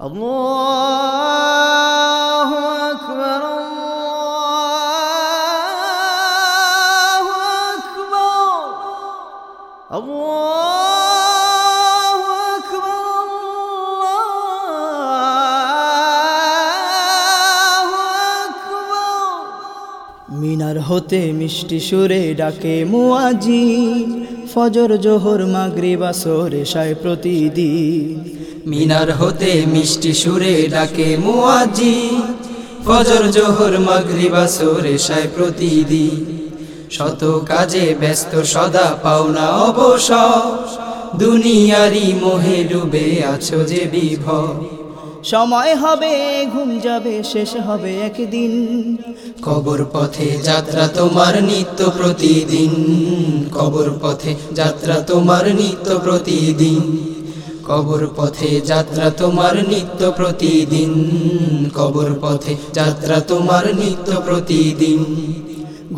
الله أكبر الله أكبر الله أكبر الله أكبر মিনার হতে মিষ্টি সুরে ডাকে মুয়াজি ফজর, জোহর, মাগরিব, আসর প্রতিদিন। মিনার হতে মিষ্টি সুরে ডাকে মুয়াজি ফজর, জোহর, মাগরিবা সোরে সায় প্রতিদিন। শত কাজে ব্যস্ত সদা পাওনা অবসর। দুনিয়ারি মোহে ডুবে আছো যে বিভর সময় হবে, ঘুম যাবে, শেষ হবে একদিন। কবর পথে যাত্রা তোমার নিত্য প্রতিদিন। কবর পথে যাত্রা তোমার নিত্য প্রতিদিন। কবর পথে যাত্রা তোমার নিত্য প্রতিদিন। কবর পথে যাত্রা তোমার নিত্য প্রতিদিন।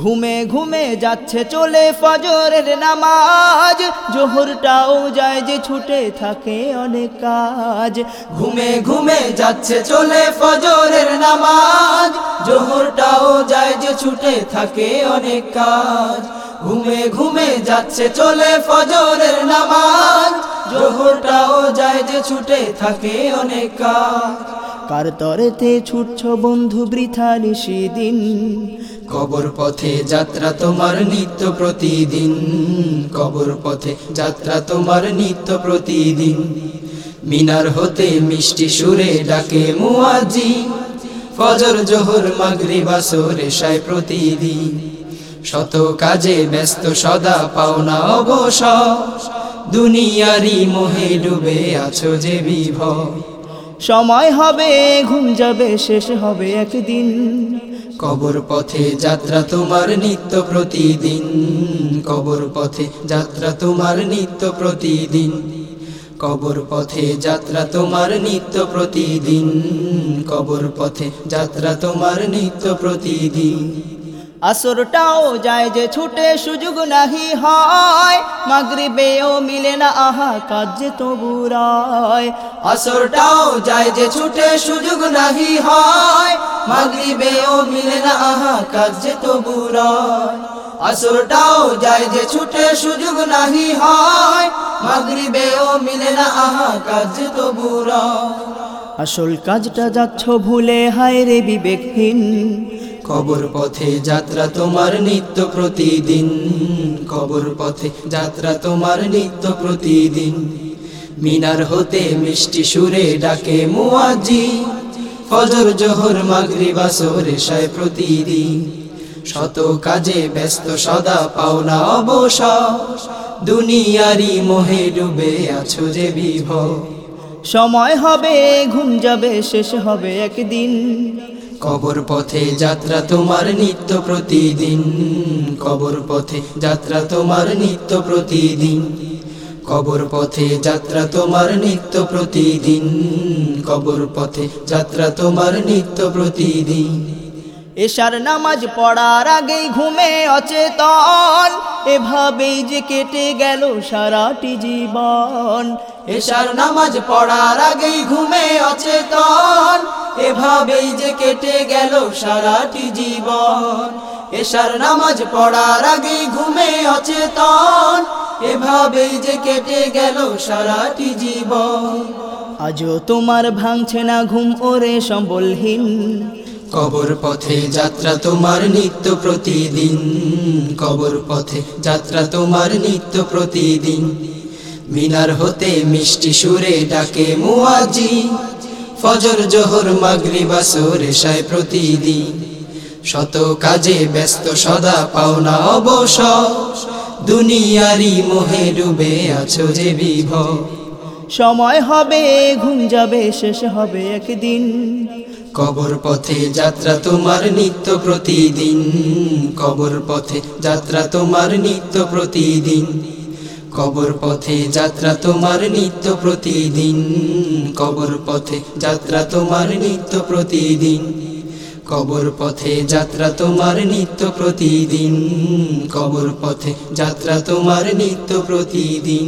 ঘুমে ঘুমে যাচ্ছে চলে ফজরের নামাজ। জোহরটাও যায় যে ছুটে থাকে অনেক কাজ। ঘুমে ঘুমে যাচ্ছে চলে ফজরের নামাজ। জোহরটাও যায় যে ছুটে থাকে অনেক কাজ। ঘুমে ঘুমে যাচ্ছে চলে ফজরের নামাজ। জোহরটাও যায় যে ছুটে থাকে অনেক কাজ। কার তরেতে ছুটছ বন্ধু বৃথা নিশিদিন কবর পথে যাত্রা তোমার নিত্য প্রতিদিন। কবর পথে যাত্রা তোমার নিত্য প্রতিদিন। মিনার হতে মিষ্টি সুরে ডাকে মুয়াজি ফজর, জোহর, মাগরিব, আসর, এশায় প্রতিদিন। শত কাজে ব্যস্ত সদা পাওনা অবসর। দুনিয়ারি মোহে ডুবে আছো যে বিভর সময় হবে, ঘুম যাবে, শেষ হবে একদিন। কবর পথে যাত্রা তোমার নিত্য প্রতিদিন। কবর পথে যাত্রা তোমার নিত্য প্রতিদিন। কবর পথে যাত্রা তোমার নিত্য প্রতিদিন। কবর পথে যাত্রা তোমার নিত্য প্রতিদিন। আসরটাও যায় যে ছুটে সুযোগ নাহি হয়। মাগরিবেও মিলে না, আহা, কাজ যে তবু রায়। আসরটাও যায় যে ছুটে সুযোগ নাহি হয়। মাগরিবেও মিলে না, আহা, কাজ যে তবু রয়। আসরটাও যায় যে ছুটে সুযোগ নাহি হয়। মাগরিবেও মিলে না, আহা, কাজ তবু রয়। আসল কাজটা যাচ্ছ ভুলে, হায় রে বিবেকহীন। কবর পথে যাত্রা তোমার নিত্য প্রতিদিন। কবর পথে যাত্রা তোমার নিত্য প্রতিদিন। মিনার হতে মিষ্টি সুরে ডাকে মুয়াজি ফজর, জোহর, মাগরিব, আসর, এশায় প্রতিদিন। শত কাজে ব্যস্ত সদা পাওনা অবসর। দুনিয়ারি মোহে ডুবে আছো যে বিভর। সময় হবে, ঘুম যাবে, শেষ হবে একদিন। কবর পথে যাত্রা তোমার নিত্য প্রতিদিন। কবর পথে যাত্রা তোমার নিত্য প্রতিদিন। কবর পথে যাত্রা তোমার নিত্য প্রতিদিন। কবর পথে যাত্রা তোমার নিত্য প্রতিদিন। এশার নামাজ পড়ার আগেই ঘুমে অচেতন। এভাবেই যে কেটে গেল সারাটি জীবন। এশার নামাজ পড়ার আগেই ঘুমে অচেতন। এভাবেই যে কেটে গেল সারাটি জীবন। এশার নামাজ পড়ার আগেই ঘুমে অচেতন। এভাবেই যে কেটে গেল সারাটি জীবন। আজও তোমার ভাঙছে না ঘুম ওরে সম্বলহীন। কবর পথে যাত্রা তোমার নিত্য প্রতিদিন। কবর পথে যাত্রা তোমার নিত্য প্রতিদিন। মিনার হতে মিষ্টি সুরে ডাকে মুয়াজি ফজর জোহর মাগরিব আসর এশায় প্রতিদিন। শত কাজে ব্যস্ত সদা পাওনা অবসর। দুনিয়ারি মোহে ডুবে আছো যে বিভর। সময় হবে ঘুম যাবে শেষ হবে একদিন। কবর পথে যাত্রা তোমার নিত্য প্রতিদিন। কবর পথে যাত্রা তোমার নিত্য প্রতিদিন। কবর পথে যাত্রা তোমার নিত্য প্রতিদিন। কবর পথে যাত্রা তোমার নিত্য প্রতিদিন। কবর পথে যাত্রা তোমার নিত্য প্রতিদিন। কবর পথে যাত্রা তোমার নিত্য প্রতিদিন।